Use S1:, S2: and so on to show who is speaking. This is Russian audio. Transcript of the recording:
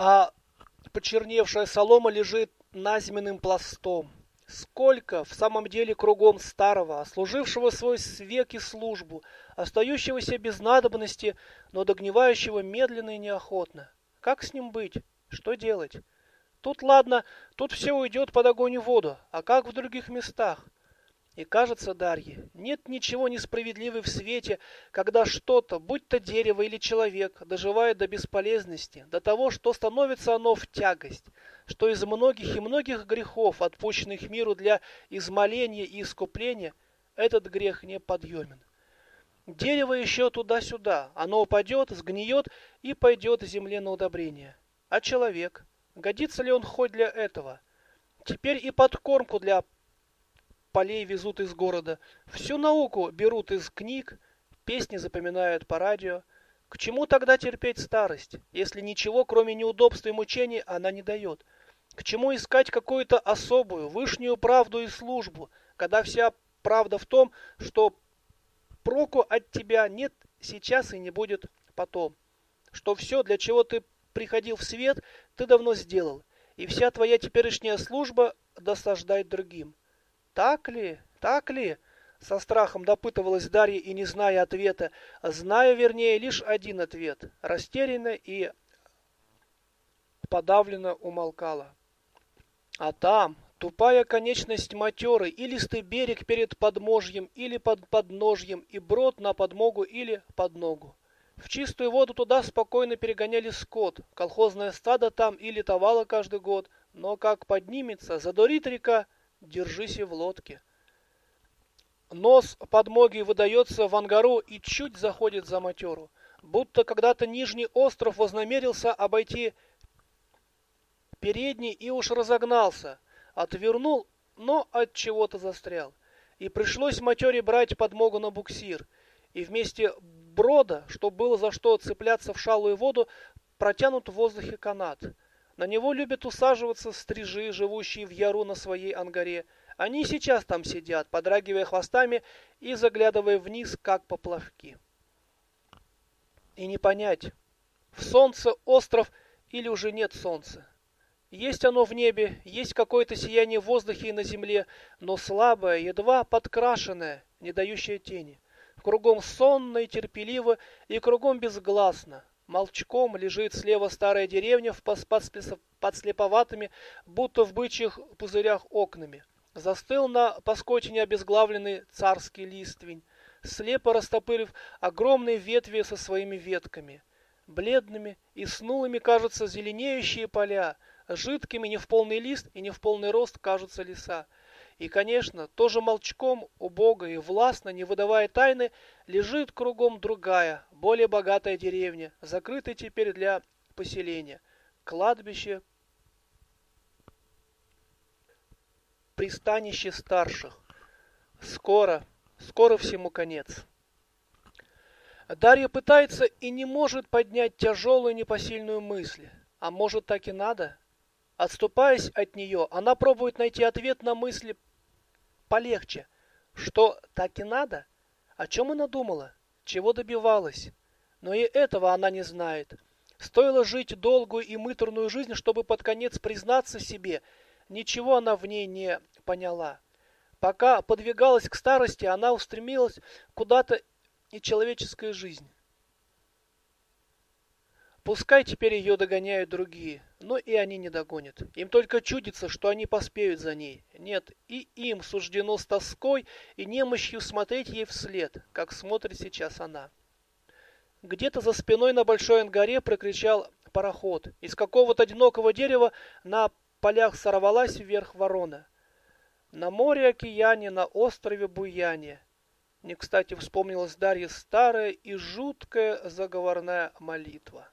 S1: а почерневшая солома лежит назменным пластом. Сколько в самом деле кругом старого, ослужившего свой век и службу, остающегося без надобности, но догнивающего медленно и неохотно. Как с ним быть? Что делать? Тут ладно, тут все уйдет под огонь и воду, а как в других местах? И кажется, Дарье, нет ничего несправедливого в свете, когда что-то, будь то дерево или человек, доживает до бесполезности, до того, что становится оно в тягость, что из многих и многих грехов, отпущенных миру для измоления и искупления, этот грех не подъемен. Дерево еще туда-сюда, оно упадет, сгниет и пойдет земле на удобрение. А человек, годится ли он хоть для этого? Теперь и подкормку для полей везут из города, всю науку берут из книг, песни запоминают по радио. К чему тогда терпеть старость, если ничего, кроме неудобств и мучений, она не дает? К чему искать какую-то особую, вышнюю правду и службу, когда вся правда в том, что проку от тебя нет сейчас и не будет потом? Что все, для чего ты приходил в свет, ты давно сделал, и вся твоя теперешняя служба досаждает другим. Так ли? Так ли? Со страхом допытывалась Дарья и не зная ответа, зная, вернее, лишь один ответ. Растерянно и подавленно умолкала. А там тупая конечность матеры, илистый берег перед подможьем или под подножьем, и брод на подмогу или под ногу. В чистую воду туда спокойно перегоняли скот, колхозное стадо там и летовало каждый год, но как поднимется, задурит река, держись и в лодке. Нос подмоги выдается в ангару и чуть заходит за матеру, будто когда-то Нижний остров вознамерился обойти передний и уж разогнался, отвернул, но от чего-то застрял. И пришлось матере брать подмогу на буксир, и вместе брода, что было за что цепляться в шалую воду, протянут в воздухе канат — на него любят усаживаться стрижи, живущие в яру на своей ангаре. Они сейчас там сидят, подрагивая хвостами и заглядывая вниз, как поплавки. И не понять, в солнце остров или уже нет солнца. Есть оно в небе, есть какое-то сияние в воздухе и на земле, но слабое, едва подкрашенное, не дающее тени. Кругом сонно и терпеливо, и кругом безгласно. Молчком лежит слева старая деревня в подслеповатыми, будто в бычьих пузырях окнами. Застыл на поскотине обезглавленный царский листвень, слепо растопырив огромные ветви со своими ветками. Бледными и снулыми кажутся зеленеющие поля, жидкими не в полный лист и не в полный рост кажутся леса. И, конечно, тоже молчком, убого и властно, не выдавая тайны, лежит кругом другая, более богатая деревня, закрытая теперь для поселения. Кладбище, пристанище старших. Скоро, скоро всему конец. Дарья пытается и не может поднять тяжелую непосильную мысль. А может так и надо? Отступаясь от нее, она пробует найти ответ на мысли полегче. Что, так и надо? О чем она думала? Чего добивалась? Но и этого она не знает. Стоило жить долгую и мыторную жизнь, чтобы под конец признаться себе. Ничего она в ней не поняла. Пока подвигалась к старости, она устремилась куда-то и человеческая жизнь. Пускай теперь ее догоняют другие, но и они не догонят. Им только чудится, что они поспеют за ней. Нет, и им суждено с тоской и немощью смотреть ей вслед, как смотрит сейчас она. Где-то за спиной на большой ангаре прокричал пароход. Из какого-то одинокого дерева на полях сорвалась вверх ворона. На море океане, на острове Буяне. Не кстати вспомнилась Дарье старая и жуткая заговорная молитва.